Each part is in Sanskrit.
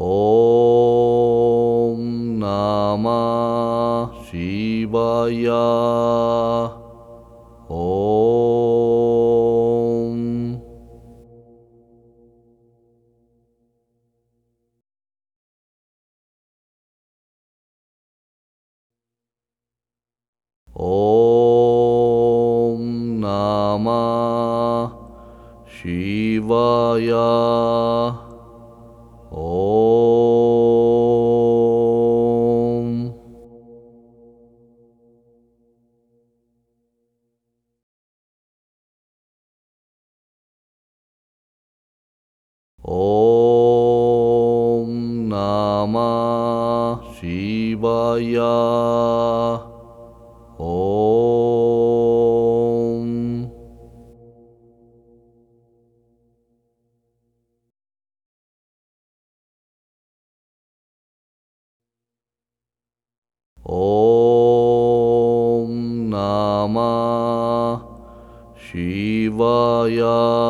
ॐ नाम शिवाया ॐ नाम शिवाय। ॐ। ॐ नामा शिवाय।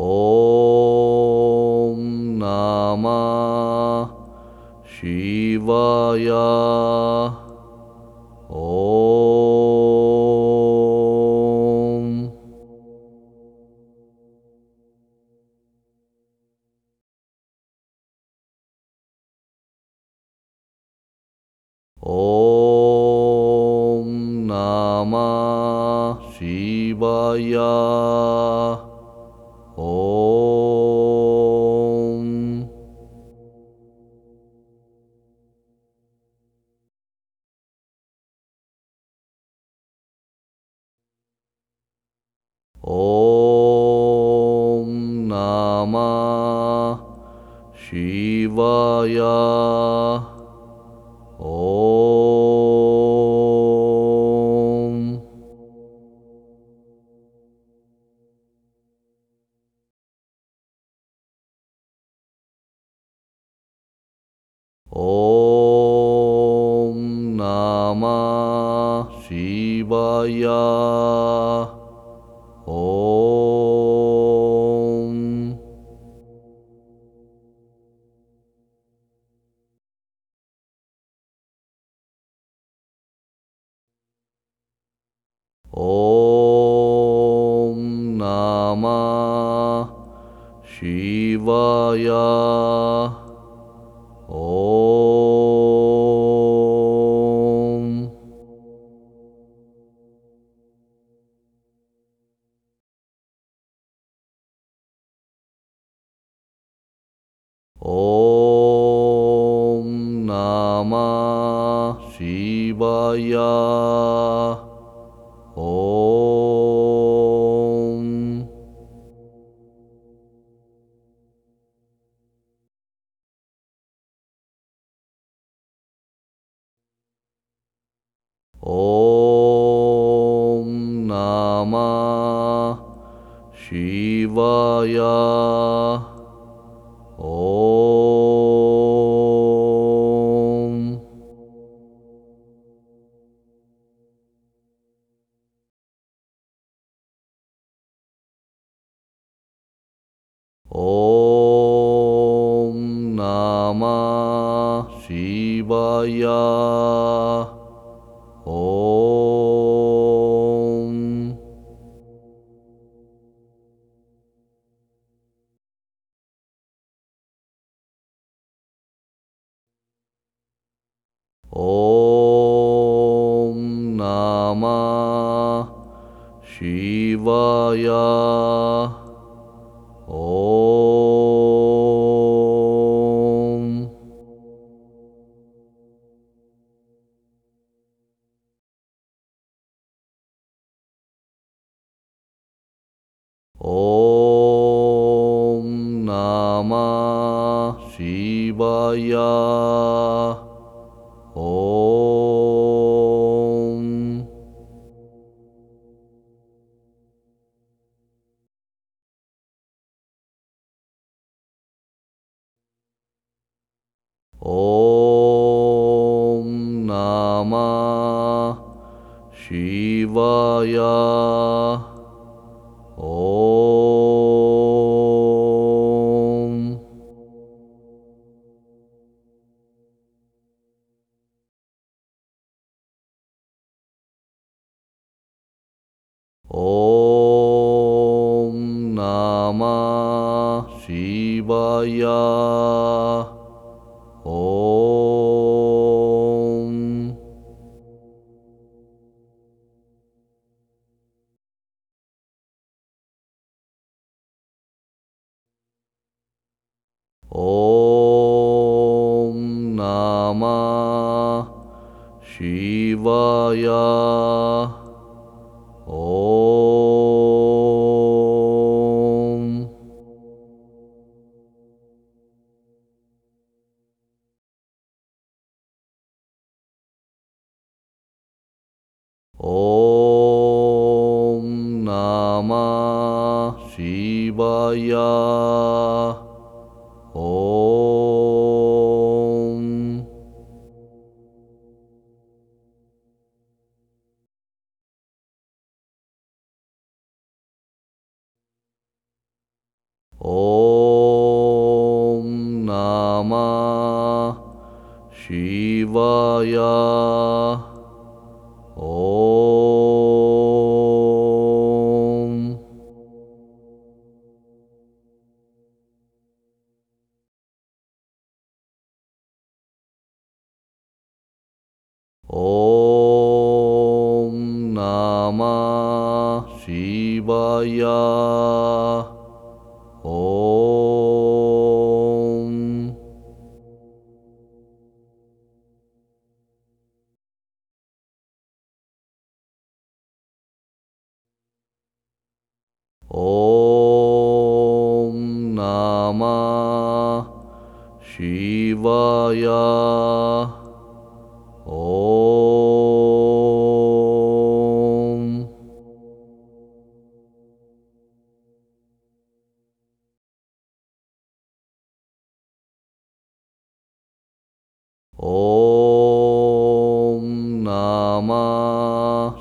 ॐ नाम शिवाय シバヤ ॐ नामा शिवाय يا शिवाया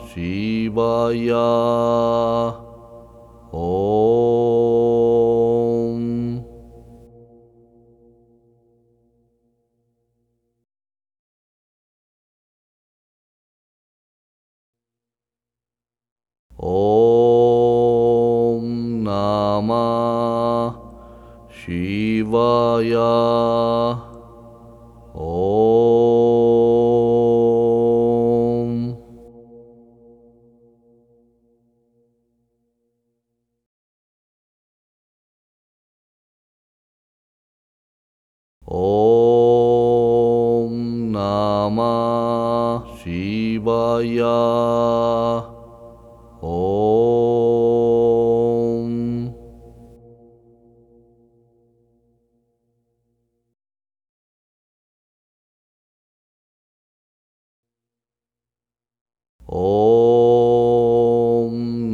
शिवाय। ओ ॐ नामा शिवाय। ॐ। ॐ नमः शिवाय। ॐ। ॐ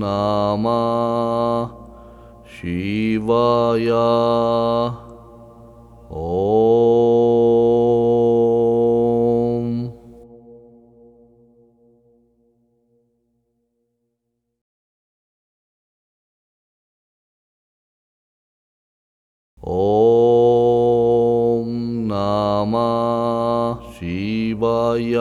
नमः शिवाय ॐ नमः शिवाय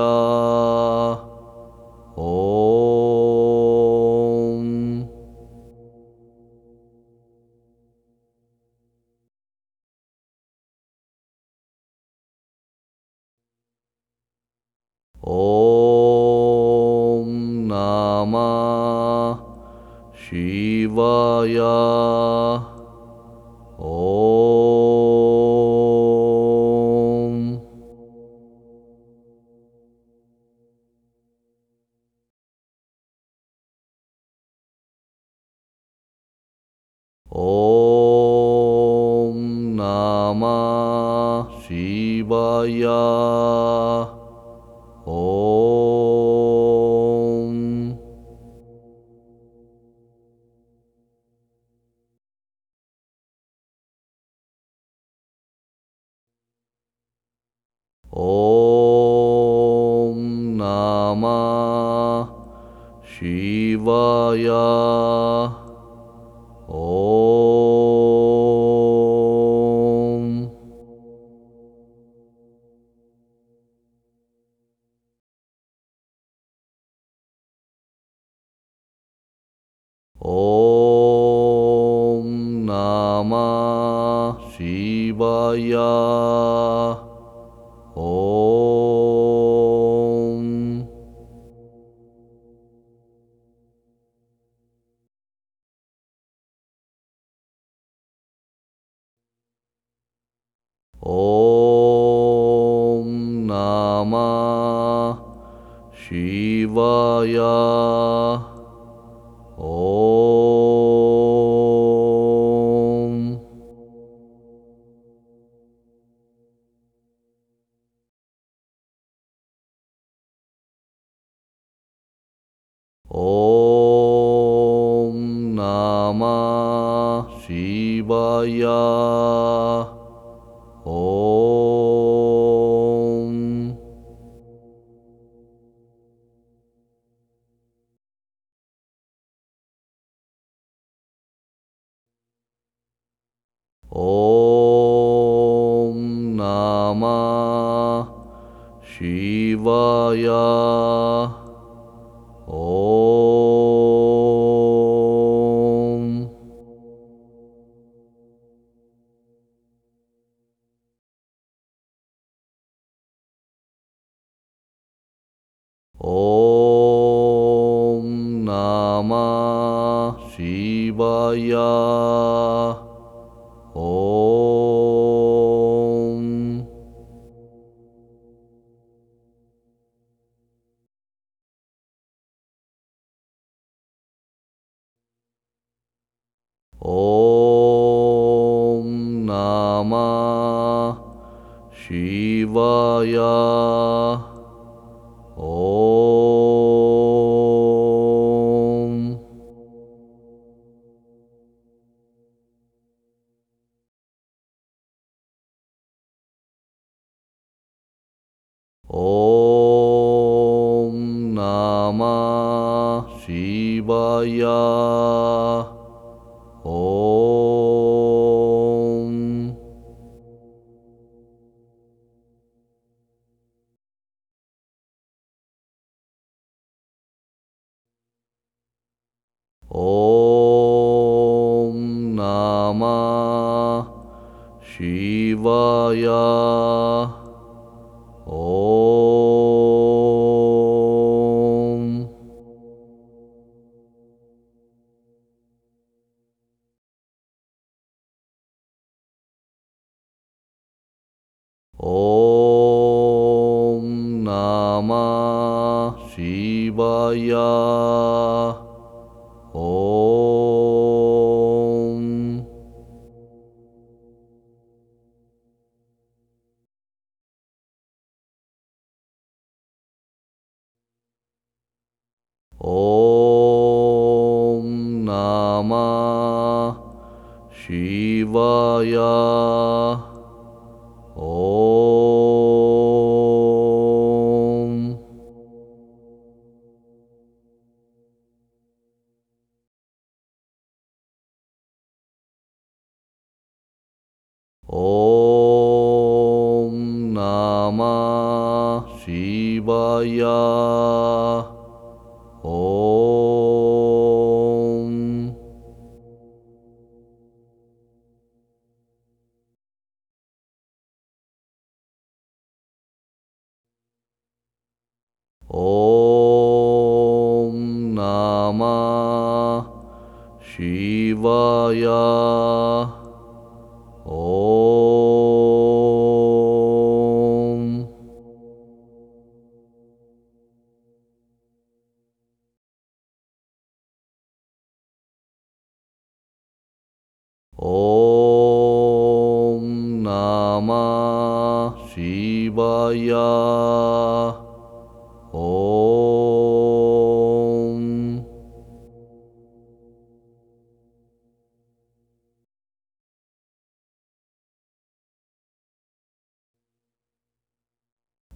नमः। शिवाय। ॐ ॐ नमः। शिवाय शिवाय シバヤ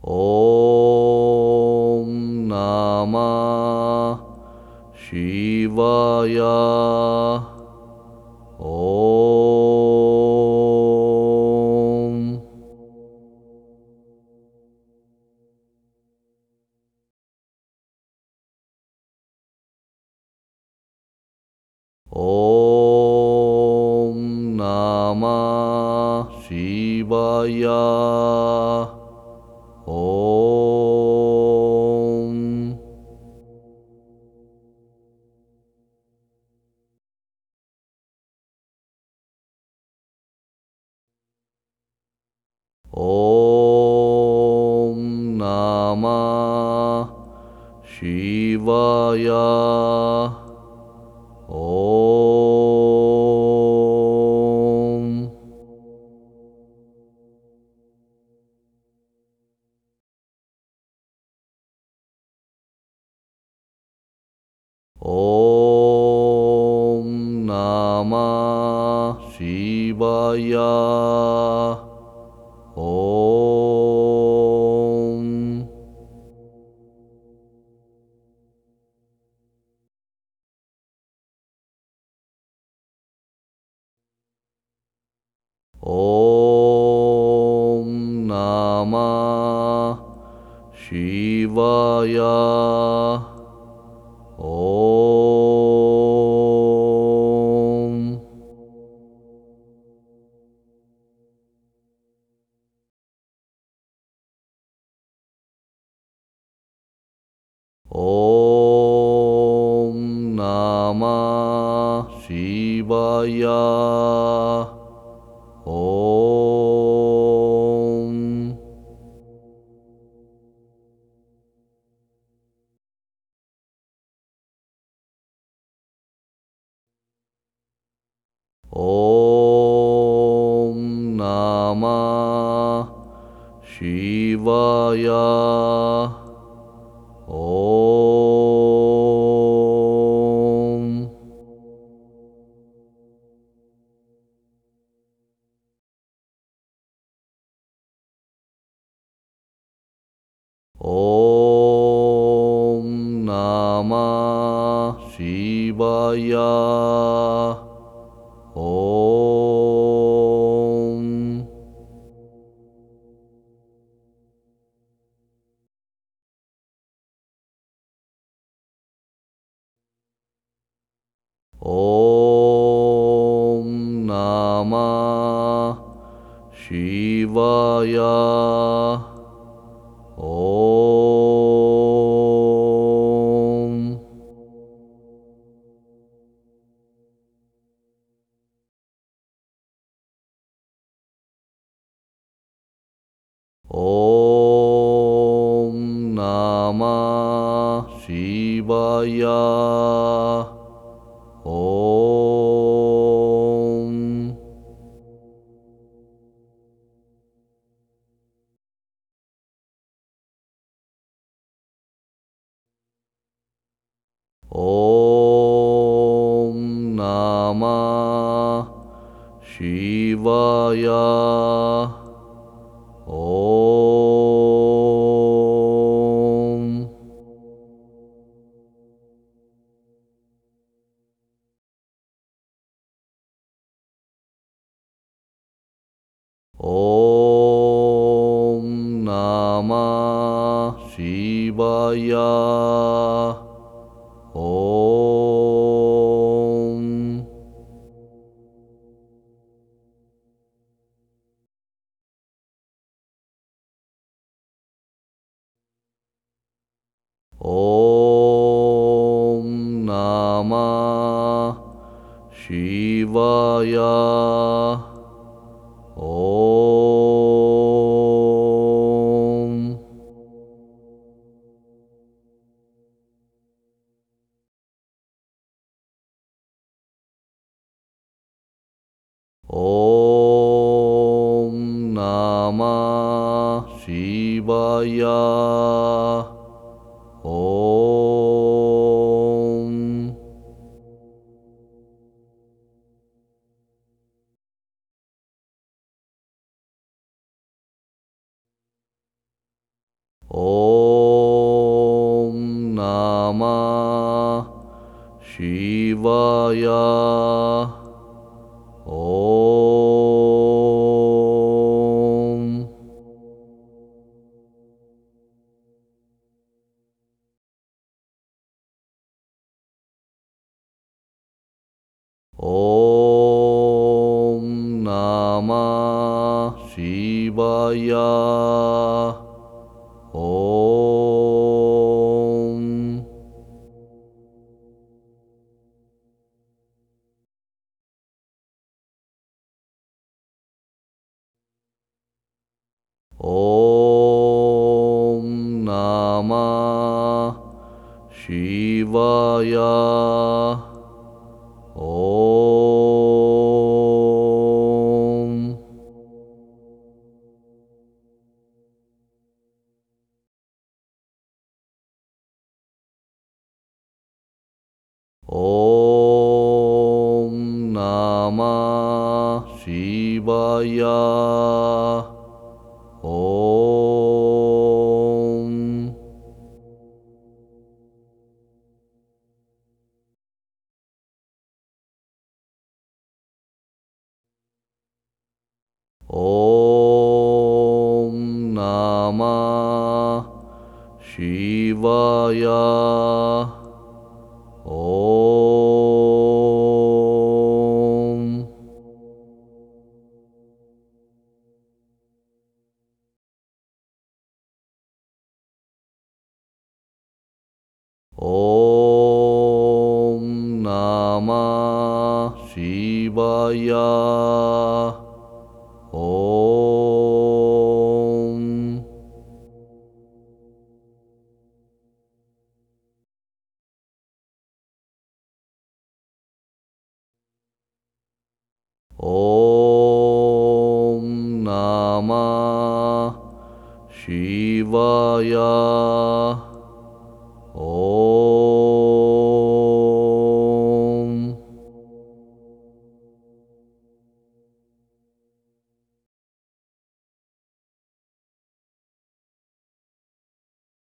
ॐ नमः शिवाय يا ॐ नमः शिवाय शिवाया। ओ ॐ नमः शिवाय قضيا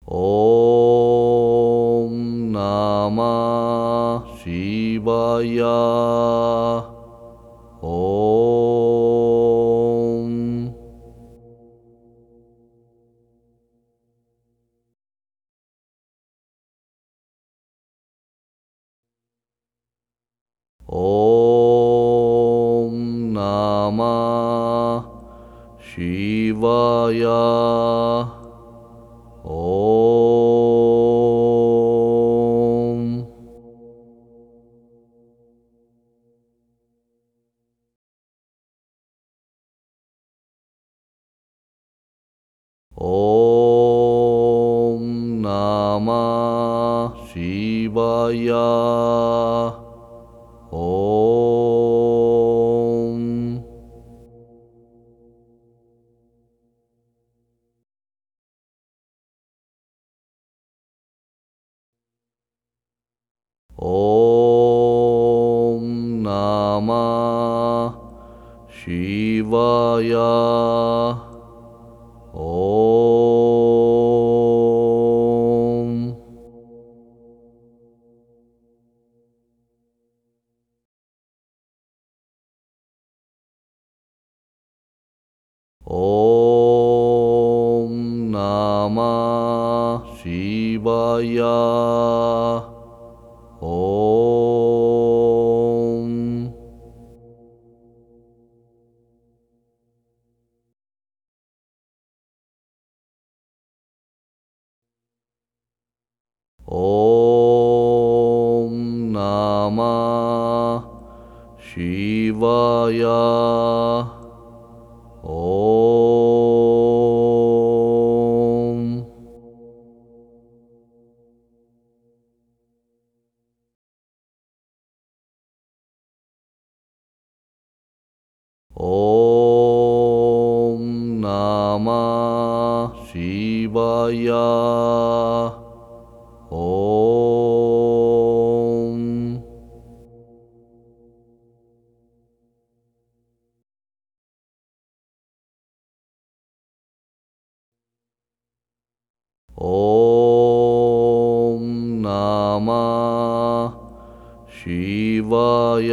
ॐ नमः शिवाय शिवाय। ॐ। नमः शिवाय 系啊 ॐ नमः शिवाय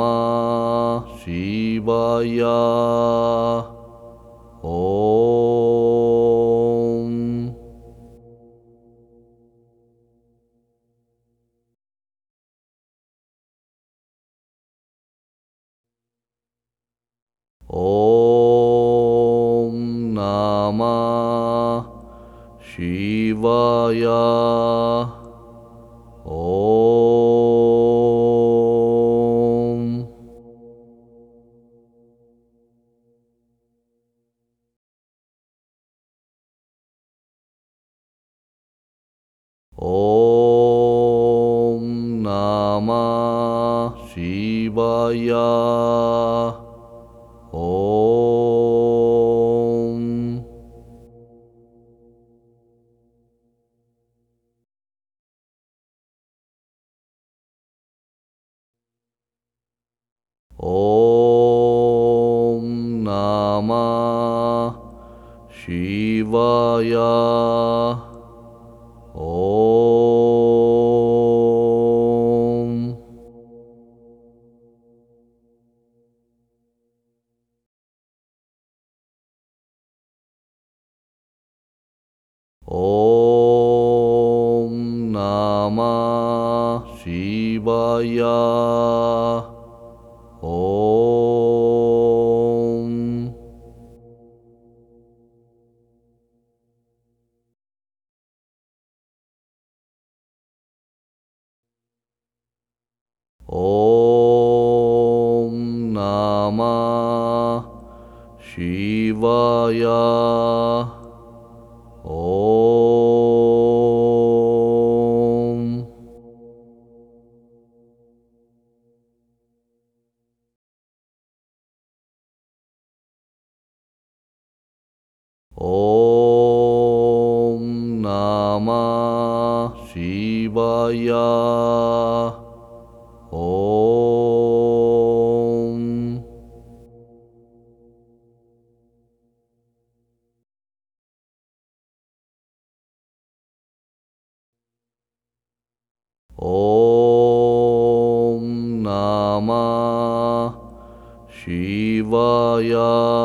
नमः। शिवाय। ॐ ॐ नमः। शिवाय शिवाय 哟 녕.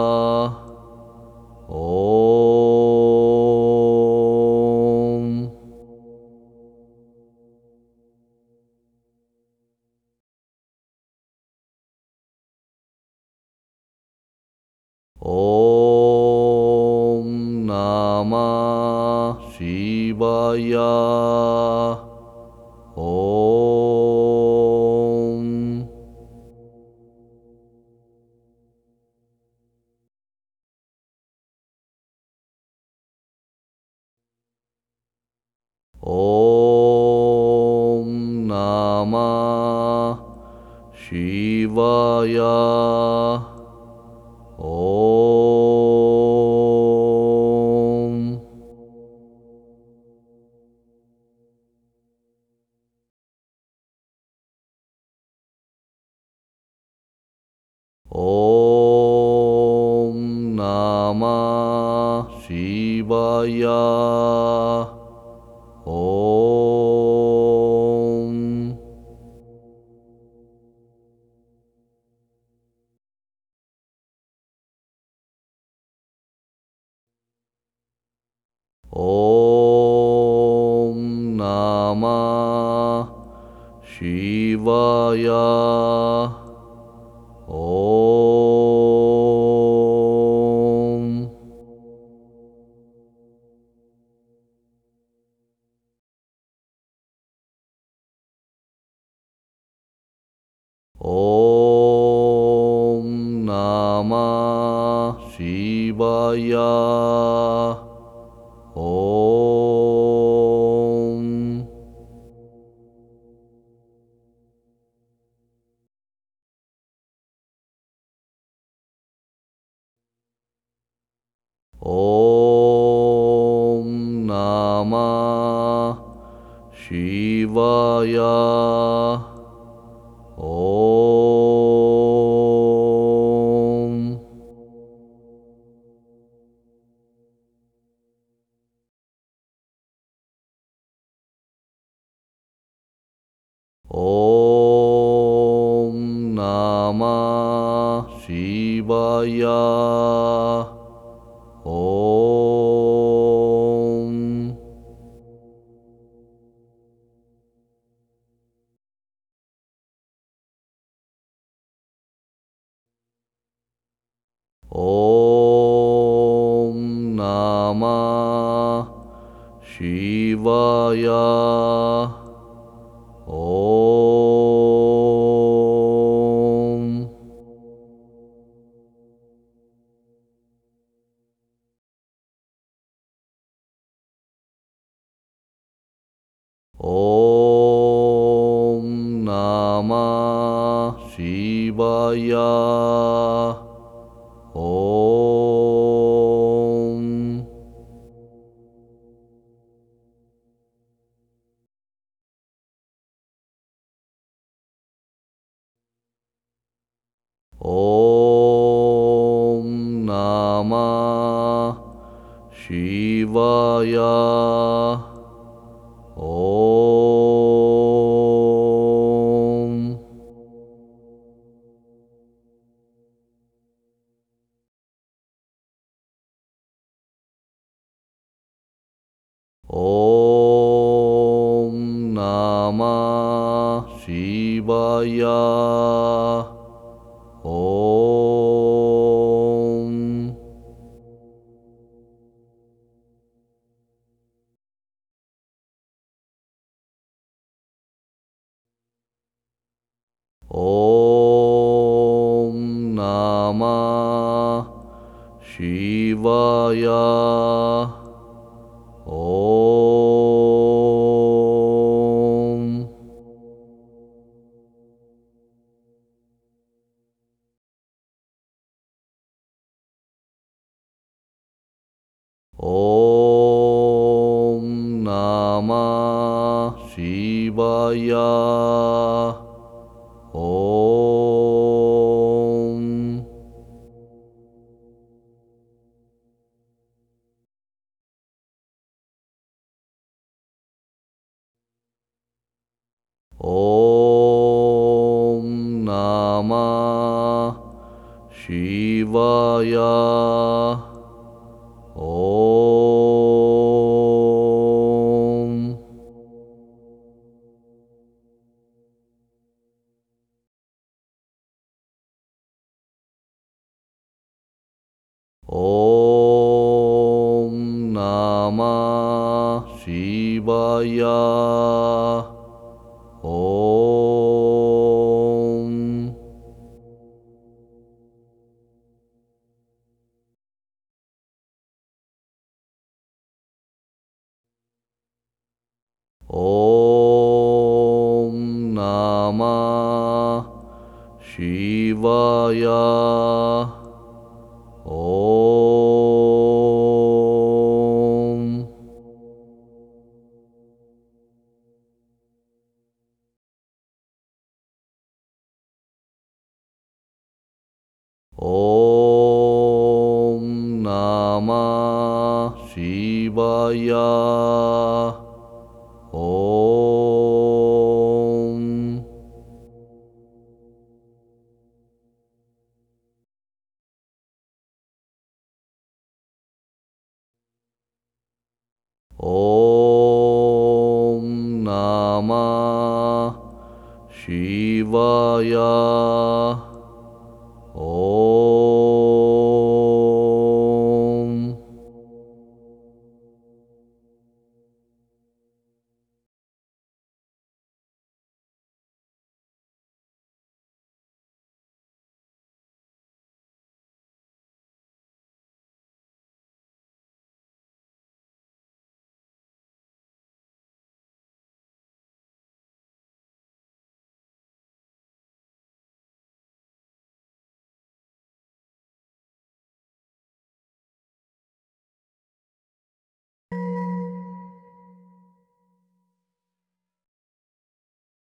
ॐ नमः शिवाय शिवाय ॐ नमः शिवाय